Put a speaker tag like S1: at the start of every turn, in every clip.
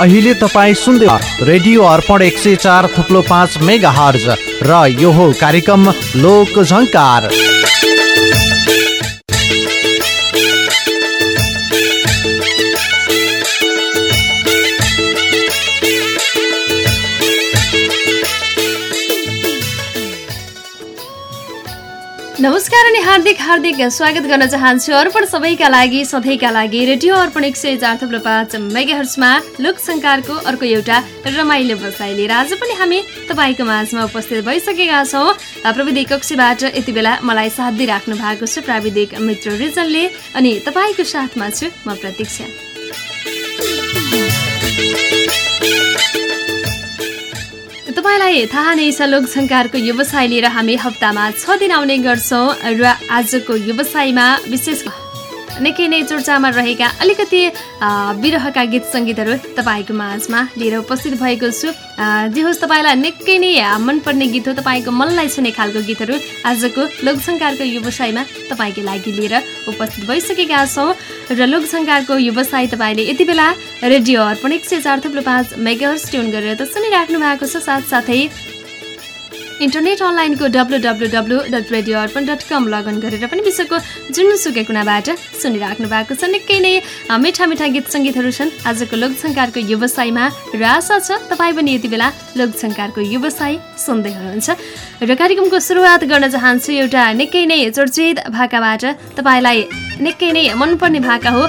S1: अहिले तपाईँ सुन्दै रेडियो अर्पण एक सय चार थुप्लो पाँच मेगा हर्ज र यो हो कार्यक्रम लोक झङ्कार
S2: नमस्कार अनि हार्दिक हार्दिक स्वागत गर्न चाहन्छु अर्पण सबैका लागि सधैँका लागि रेडियो अर्पण एक सय चार थुप्रो पाँच मेगाहर्समा लोकसङ्कारको अर्को एउटा रमाइलो बसाइ लिएर आज पनि हामी तपाईँको माझमा उपस्थित भइसकेका छौँ। प्रविधि कक्षीबाट यति बेला मलाई साथ दिइराख्नु भएको छ प्राविधिक मित्र रिजनले अनि तपाईँको साथमा छु म प्रतीक्षा। तपाईँलाई थाहा नै छ लोकसङ्कारको व्यवसाय लिएर हामी हप्तामा छ दिन आउने गर्छौँ र आजको व्यवसायमा विशेष निकै नै चर्चामा रहेका अलिकति विरहका गीत सङ्गीतहरू तपाईँको माझमा लिएर उपस्थित भएको छु। जे होस् तपाईँलाई निकै नै मनपर्ने गीत हो तपाईँको मनलाई छुने खालको गीतहरू आजको लोकसङ्कारको व्यवसायमा तपाईँको लागि लिएर उपस्थित भइसकेका छौँ। र लोकसङ्कारको व्यवसाय तपाईँले यति बेला रेडियो अर्पण एक सय चार थुप्रो पाँच मेगाहर्स ट्युन गरेर त सुनिराख्नु भएको छ। साथसाथै इन्टरनेट अनलाइनको W W W dot radio Arpan dot com login गरेर पनि विश्वको जुनसुकै कुनाबाट सुनिराख्नु भएको छ। निकै नै मिठा मिठा गीत सङ्गीतहरू छन्। आजको लोकसङ्कारको व्यवसायमा र आशा छ। तपाईँ पनि यति बेला लोकसङ्कारको व्यवसाय सुन्दै हुनुहुन्छ। र कार्यक्रमको सुरुवात गर्न चाहन्छु एउटा निकै नै चर्चित भाकाबाट। तपाईँलाई निकै नै मनपर्ने भाका हो।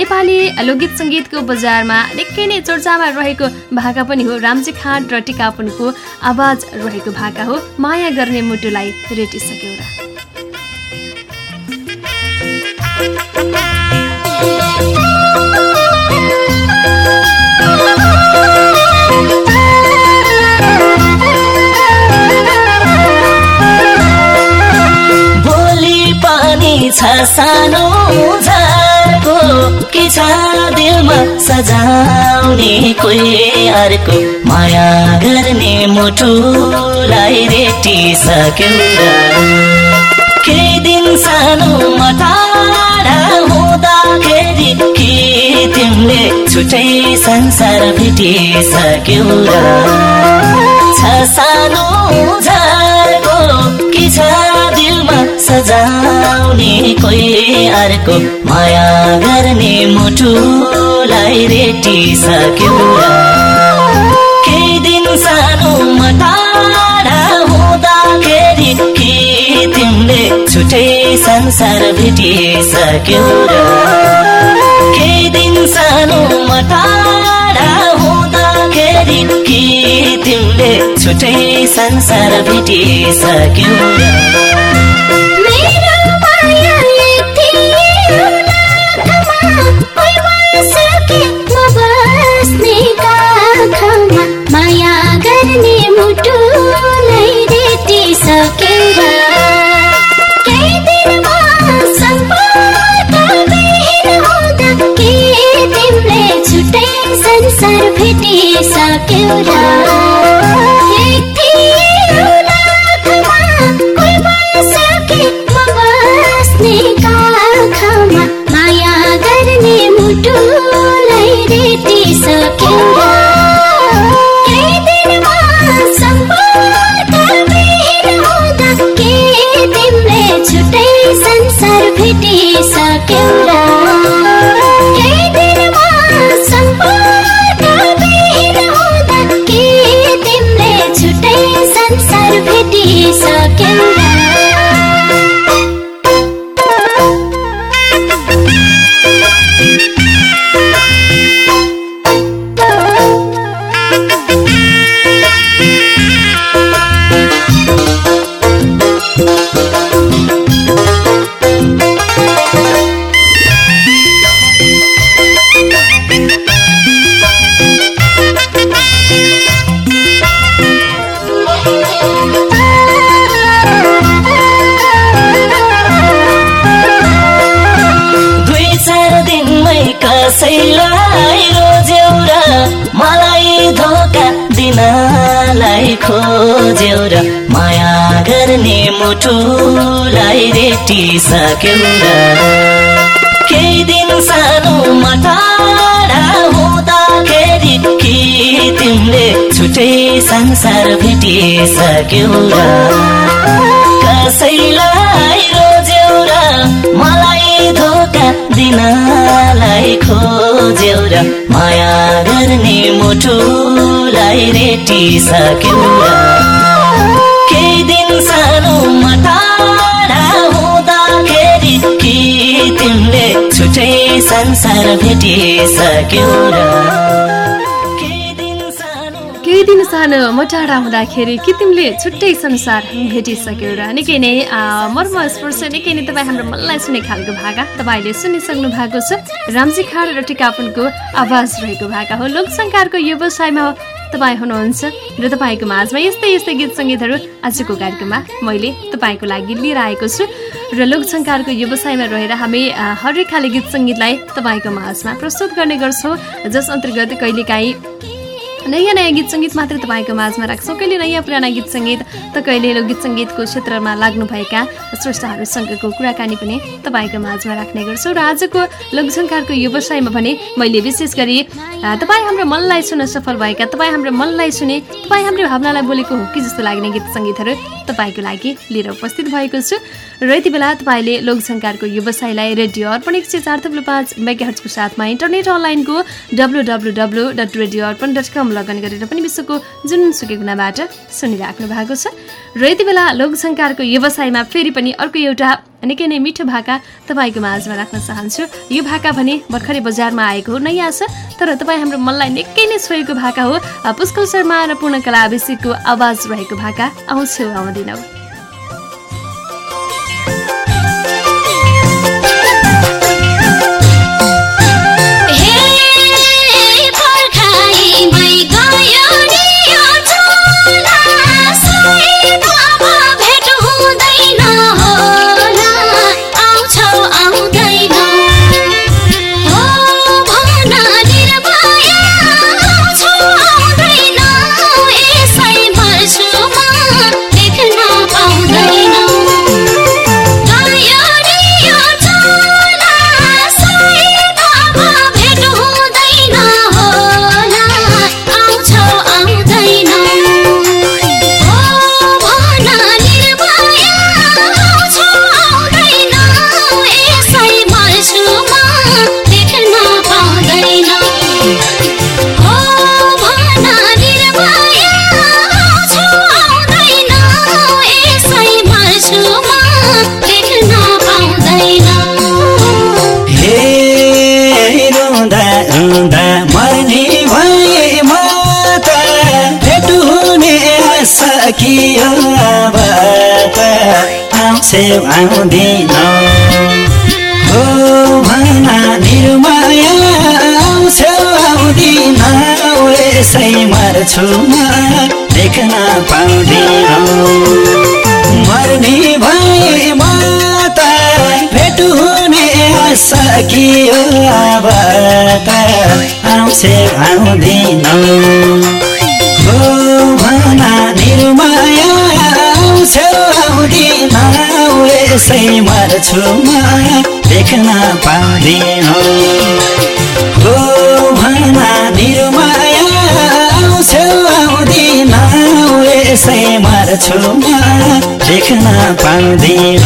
S2: नेपाली लोकगीत सङ्गीतको बजारमा निकै नै चर्चामा रहेको भाका पनि हो। रामजी खाँड र टिकापुनको आवाज रहेको भाका हो। माया गर्ने मुटुलाई रेटिसक्यो र।
S3: पानी छ सानो छ दिलमा सजाउने कोही अर्को माया गर्ने मुटुलाई रेटिसक्यो केही दिन सानो टाढा हुँदाखेरि के तिमीले छुट्टै संसार भेटिसक्यौ र छ सानो झारको के छ सजाउने कोही अर्को माया गर्ने मुटुलाई रेटिसक्यो केही दिन सानो टाढा हुँदाखेरि के तिमीले छुट्टै संसार भेटिसक्यो र केही दिन सानो टाढा हुँदाखेरि के तिमीले छुट्टै संसार भेटिसक्यो
S4: छुट्टै संसार भेटिसक्यौ र संसार
S3: मुटुलाई रेटिसक्यौ र केही दिन सानो टाढा हुँदाखेरि के संसार भेटिसक्यो र कसैलाई रोज्यौ र मलाई धोका दिनलाई खोज्यौ र माया गर्ने मुठुलाई रेटिसक्यो र केही दिन सानोमा टाढा हुँदाखेरि कि तिमीले छुट्टै संसार भेटिसक्यो र सानो
S2: म टाढा हुँदाखेरि कि तिमीले छुट्टै संसार भेटिसक्यौ र निकै नै मर्म स्पर्श निकै नै तपाईँ हाम्रो मनलाई सुने खालको भाका तपाईँले सुनिसक्नु भएको छ रामजी खाड र टिकापुनको आवाज रहेको भाका हो। लोकसङ्कारको व्यवसायमा तपाईँ हुनुहुन्छ र तपाईँको माझमा यस्तै यस्तै गीत सङ्गीतहरू आजको कार्यक्रममा मैले तपाईँको लागि लिएर आएको छु। र लोकसङ्कारको व्यवसायमा रहेर हामी हरेक खाले गीत सङ्गीतलाई तपाईँको माझमा प्रस्तुत गर्ने गर्छौँ। जस अन्तर्गत कहिलेकाहीँ नयाँ नयाँ गीत सङ्गीत मात्र तपाईँको माझमा राख्छौँ। कहिले नयाँ पुराना गीत सङ्गीत त कहिले लोकगीत सङ्गीतको क्षेत्रमा लाग्नुभएका स्रष्टाहरूसँगको कुराकानी पनि तपाईँको माझमा राख्ने गर्छौँ। र आजको लोकसङ्कारको व्यवसायमा भने मैले विशेष गरी तपाईँ हाम्रो मनलाई सुन्न सफल भएका तपाईँ हाम्रो मनलाई सुने तपाईँ हाम्रो भावनालाई बोलेको हो कि जस्तो लाग्ने गीत सङ्गीतहरू तपाईँको लागि लिएर उपस्थित भएको छु। र यति बेला तपाईँले लोकसङ्कारको व्यवसायलाई रेडियो अर्पण एक सय चार थुप्रो पाँच मेगाहर्चको साथमा इन्टरनेट अनलाइनको W W W dot radio Arpan dot com login गरेर पनि विश्वको जुनसुकै गुणाबाट सुनिराख्नु भएको छ। र यति बेला लोकसङ्कारको व्यवसायमा फेरि पनि अर्को एउटा निकै नै मिठो भाका तपाईँको माझमा राख्न चाहन्छु। यो भाका भने भर्खरै बजारमा आएको हो। नयाँ छ तर तपाईँ हाम्रो मनलाई निकै नै छोएको भाका हो। पुष्कल शर्मा र पूर्णकला अभिषेकको आवाज रहेको भाका। आउँछु आउँदिनौ।
S4: आउँछे आउँदिन हो भना
S5: निर्माया आउँदिन यसै मर्छु म देख्न पाउँदिन मर्ने भए म त भेट हुने सकियो अब त आउँछे आउँदिन हो भना निर्माया आउँछौ यसै मर्छु म देख्न पाउँदिन हो। भना निर्माया आउँदिन यसै मर्छु म देख्न पाउँदिन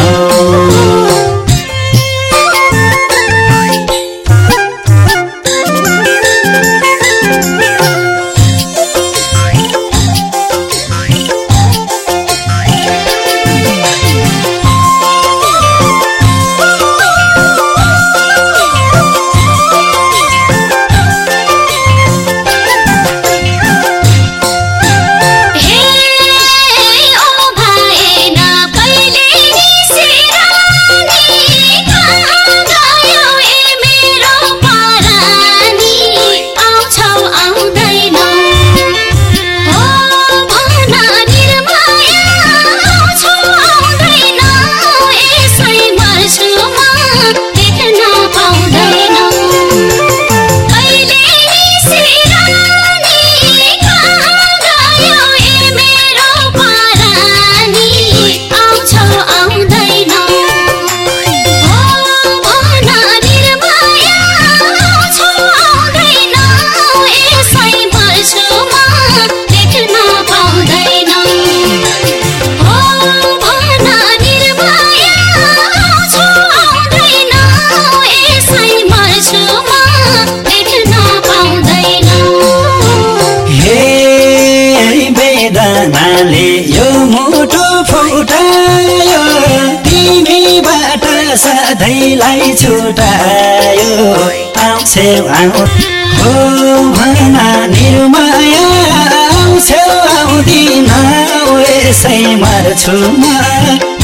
S5: आउँ हो भना निर्माया आउँदिन यसै मर्छु म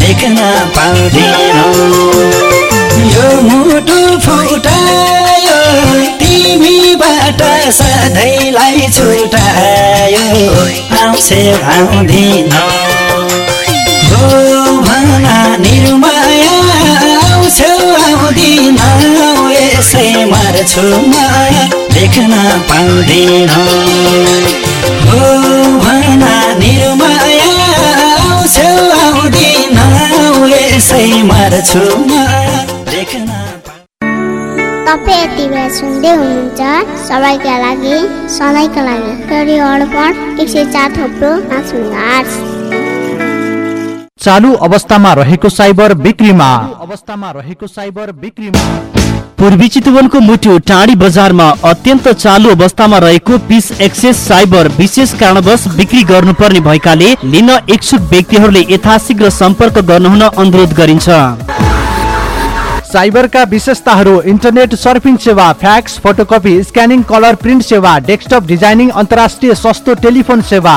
S5: देख्न पाउँदिनौ। यो मुटु फुटायो तिमीबाट सधैँलाई छुटायो। आउँछे आउँदिनौ मर्छु म देख्न पाउँदिन हो भना निर्माया आउँछौ आउँदिन यसै मर्छु म देख्न
S6: तपाईँ यति बेला सुन्दै हुनुहुन्छ सबैका लागि सधैँका लागि रेडियो अर्पण एक सय चार थोप्रो पाँच मेगाहर्ज।
S1: चालु अवस्थामा रहेको साइबर बिक्रीमा अवस्थामा रहेको साइबर बिक्रीमा
S7: पूर्वी चितवनको मुटु टाढी बजारमा अत्यन्त चालु अवस्थामा रहेको पिस एक्सेस साइबर विशेष कारणवश बिक्री गर्नुपर्ने भएकाले लिन इच्छुक व्यक्तिहरूले यथाशीघ्र सम्पर्क गर्नुहुन अनुरोध गरिन्छ।
S1: साइबरका विशेषताहरू इन्टरनेट सर्फिङ सेवा fax photocopy scanning colour print सेवा डेस्कटप डिजाइनिङ अन्तर्राष्ट्रिय सस्तो टेलिफोन सेवा।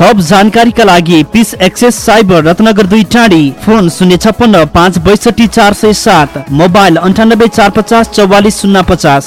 S7: थप जानकारीका लागि पिस एक्सेस साइबर रत्नगर दुई टाढी फोन शून्य छप्पन्न पाँच बैसठी चार सय सात। मोबाइल अन्ठानब्बे चार पचास चौवालिस शून्य पचास।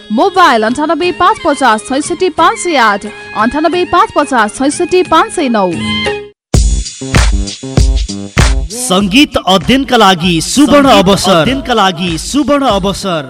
S8: मोबाइल अन्ठानब्बे पाँच पचास छैसठी पाँच सय आठ अन्ठानब्बे पाँच पचास छैसठी पाँच सय नौ।
S7: सङ्गीत अध्ययनका लागि सुवर्ण अवसर। अध्ययनका लागि सुवर्ण अवसर।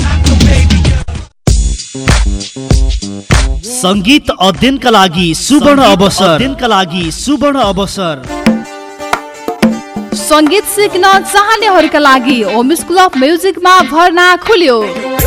S7: सङ्गीत अध्ययनका लागि सुवर्ण अवसर। अध्ययनका लागि सुवर्ण अवसर।
S8: सङ्गीत सिक्न चाहनेहरूका लागि होम स्कुल अफ म्युजिकमा भर्ना खुल्यो।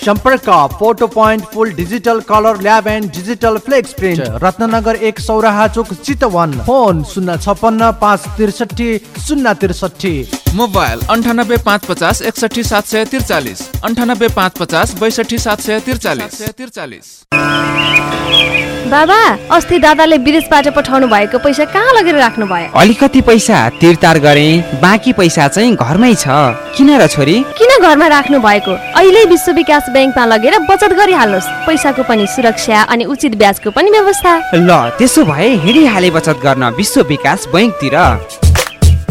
S1: सम्पर्क photo point full digital colour lab and digital flex print Ratnagar एक सौराहा चोक चितवन। फोन शून्य छपन्न पाँच त्रिसठी शून्य त्रिसठी।
S9: मोबाइल अन्ठानब्बे पाँच पचास एकसठी सात सय त्रिचालिस। अन्ठानब्बे पाँच पचास बैसठी सात सय त्रिचालिस। त्रिचालिस
S2: बाबा अस्ति दादाले विदेशबाट पठाउनु भएको पैसा कहाँ लगेर राख्नु भयो
S10: अलिकति पैसा तिरतार गरे बाँकी पैसा चाहिँ घरमै छ। किन र छोरी?
S2: किन घरमा राख्नु भएको अहिले विश्व विकास ब्याङ्कमा लगेर बचत गरिहाल्नुहोस्। पैसाको पनि सुरक्षा अनि उचित ब्याजको पनि व्यवस्था।
S10: ल त्यसो भए हिँडिहाले बचत गर्न विश्व विकास बैङ्कतिर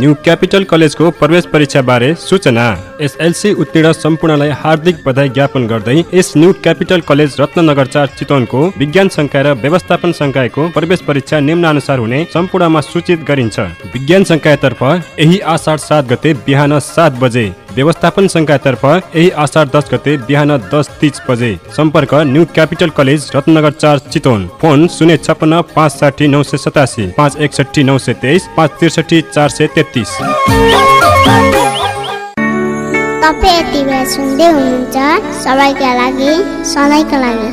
S11: न्यू क्यापिटल कलेजको प्रवेश परीक्षा बारे सूचना। एसएलसी उत्तीर्ण सम्पूर्णलाई हार्दिक बधाई ज्ञापन गर्दै यस न्यू क्यापिटल कलेज रत्नगर चार चितवनको विज्ञान संकाय र व्यवस्थापन संकायको प्रवेश परीक्षा निम्नानुसार हुने सम्पूर्णमा सूचित गरिन्छ। विज्ञान संकायतर्फ यही आषाढ सात गते बिहान सात बजे व्यवस्थापन संकायतर्फ यही आषाढ दस गते बिहान दस तिस बजे सम्पर्क न्यू क्यापिटल कलेज रत्नगर चार चितवन। फोन शून्य छप्पन्न पाँच साठी नौ सय सतासी पाँच एकसठी नौ सय तेइस पाँच त्रिसठी चार सय तेत्तिस।
S6: तपाईँ यति बेला सुन्दै हुनुहुन्छ सबैका लागि सधैँका लागि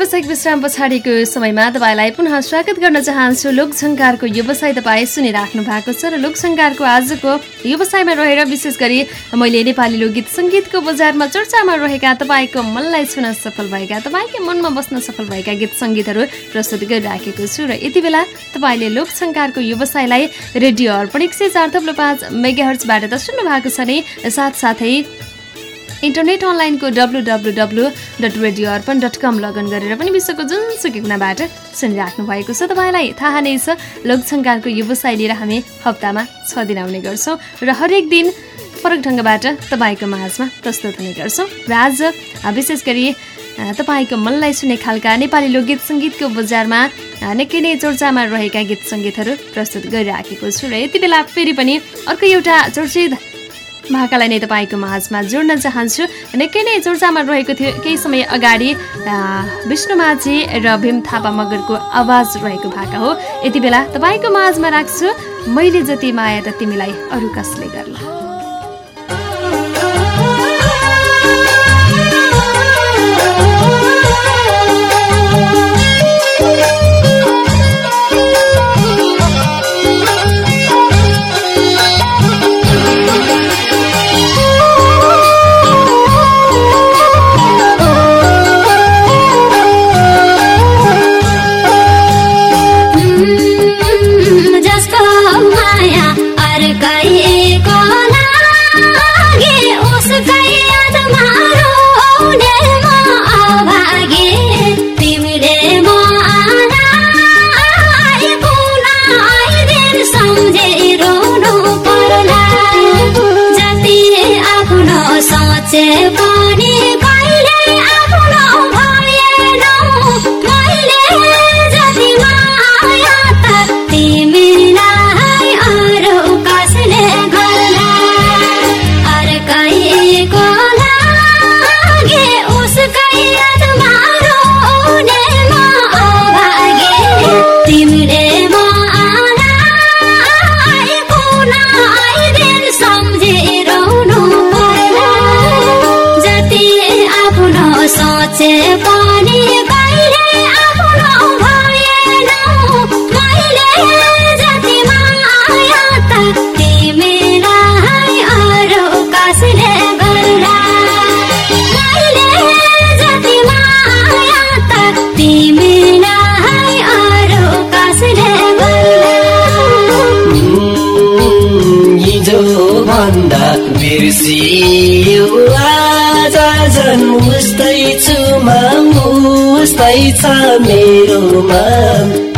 S2: व्यावसायिक विश्राम पछाडिको समयमा तपाईँलाई पुनः स्वागत गर्न चाहन्छु। लोकसङ्कारको व्यवसाय तपाईँ सुनिराख्नु भएको छ र लोकसङ्कारको आजको व्यवसायमा रहेर विशेष गरी मैले नेपाली लोकगीत सङ्गीतको बजारमा चर्चामा रहेका तपाईँको मनलाई छुन सफल भएका तपाईँकै मनमा बस्न सफल भएका गीत सङ्गीतहरू प्रस्तुत गरिराखेको छु र यति बेला तपाईँले लोकसङ्कारको व्यवसायलाई रेडियो अर्पण एक सय चार थप्लो पाँच मेगाहर्चबाट त सुन्नु भएको छ नि साथसाथै इन्टरनेट अनलाइनको W W W dot radio Arpan dot com login गरेर पनि विश्वको जुनसुकै कुनाबाट सुनिराख्नु भएको छ। तपाईँलाई थाहा नै छ लोकसङ्कारको व्यवसाय लिएर हामी हप्तामा छ दिन आउने गर्छौँ र हरेक दिन फरक ढङ्गबाट तपाईँको माझमा प्रस्तुत हुने गर्छौँ। र आज विशेष गरी तपाईँको मनलाई सुने खालका नेपाली लोकगीत सङ्गीतको बजारमा निकै नै चर्चामा रहेका गीत सङ्गीतहरू प्रस्तुत गरिराखेको छु। र यति बेला फेरि पनि अर्को एउटा चर्चित
S4: भाकालाई नै तपाईँको माझमा जोड्न चाहन्छु। निकै नै चर्चामा रहेको थियो। केही समय अगाडि विष्णु माझी र भीम थापा मगरको आवाज रहेको भाका हो। यति बेला तपाईँको माझमा राख्छु। मैले जति माया त तिमीलाई अरू कसले गर्ला?
S12: छ मेरोमा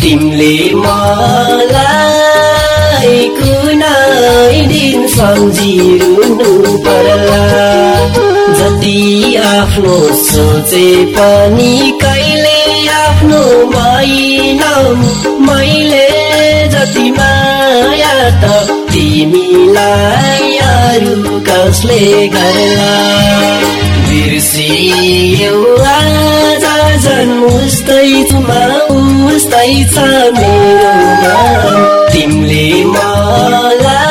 S12: तिमीले मलाई कुनै दिन सम्झिरहनु पर्ला। जति आफ्नो सोचे पनि कहिले आफ्नो मैनौ मैले जति माया त तिमीलाई अरू कसले गर्ला। बिर्सियो आज उस्तै छु म उस्तै छ मेरोमा। तिमीले मलाई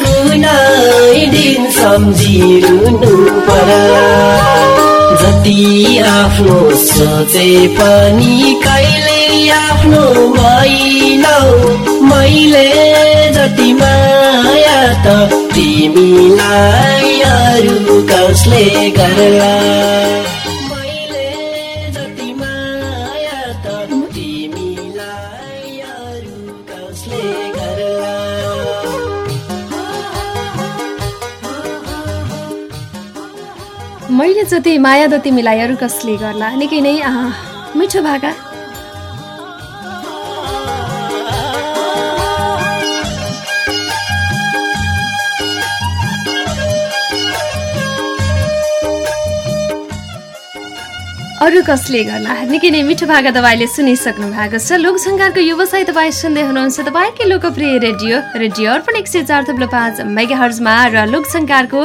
S12: कुनै दिन सम्झिरहनु पर्ला। जति आफ्नो सोचे पनि कहिले आफ्नो मैनौ मैले जति माया त तिमीलाई अरू कसले गर्ला? जति माया त तिमीलाई अरू कसले गर्ला?
S4: निकै नै मिठो भाका। अरू कसले गर्ला निकै नै मिठो भाका तपाईँले सुनिसक्नु भएको छ। लोकसङ्कारको व्यवसाय तपाईँ सुन्दै हुनुहुन्छ तपाईँकै लोकप्रिय रेडियो रेडियो अर्पण एक सय चार थप्लो पाँच मेगा हर्जमा र लोकसङ्कारको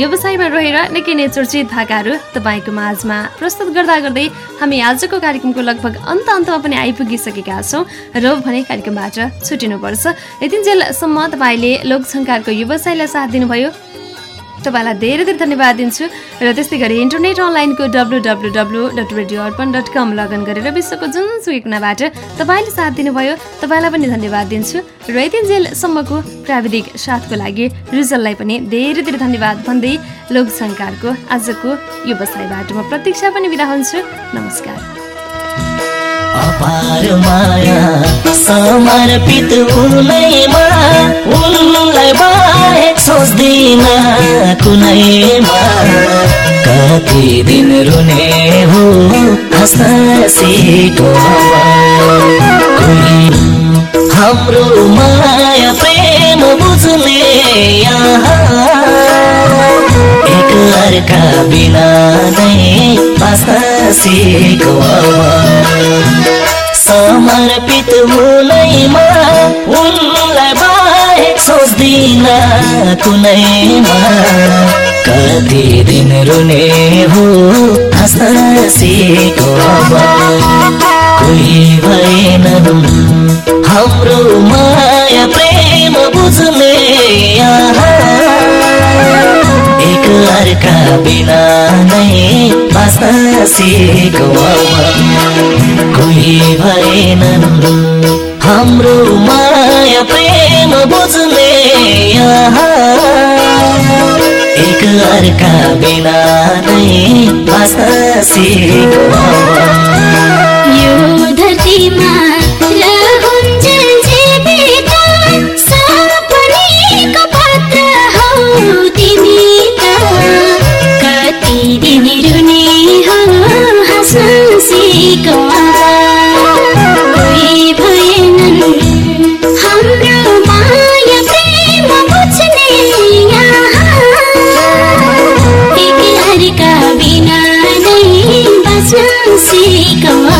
S4: व्यवसायमा रहेर निकै नै चर्चित भाकाहरू तपाईँको माझमा प्रस्तुत गर्दा गर्दै हामी आजको कार्यक्रमको लगभग अन्त अन्तमा पनि आइपुगिसकेका छौँ र भने कार्यक्रमबाट छुटिनुपर्छ। यतिन्जेलसम्म तपाईँले लोकसङ्कारको व्यवसायलाई साथ दिनुभयो। तपाईँलाई धेरै धेरै धन्यवाद दिन्छु र त्यस्तै गरी इन्टरनेट अनलाइनको W W W dot radio Arpan dot com login गरेर विश्वको जुनसुकै कुनाबाट तपाईँले साथ दिनुभयो। तपाईँलाई पनि धन्यवाद दिन्छु र यतिन्जेलसम्मको प्राविधिक साथको लागि रिजललाई पनि धेरै धेरै धन्यवाद भन्दै लोकसङ्कारको आजको व्यवसायबाट म प्रतीक्षा पनि बिदा हुन्छु। नमस्कार।
S12: अपार माया समर्पित उनैमा उनलाई बाहेक सोच्दिन कुनैमा कति दिन रुने हो हाँसिएको कोही हाम्रो माया प्रेम बुझ्ने यहाँ। अर्का बिना नै बाँच्न सिको समर्पित हुनैमा उनलाई बाहेक सोच्दिन
S3: कुना कुनैमा। कति दिन रुने हो हाँसेको अब कोही भएनन् हाम्रो माया प्रेम बुझ्ने एक अर्का बिना नै बाँच्न सिको कोही भएनन् हाम्रो माया प्रेम बुझ्ने एक अर्का बिना नै बाँच्न सिको
S4: यो धरतीमा बाँच्न सिको रहन्जेल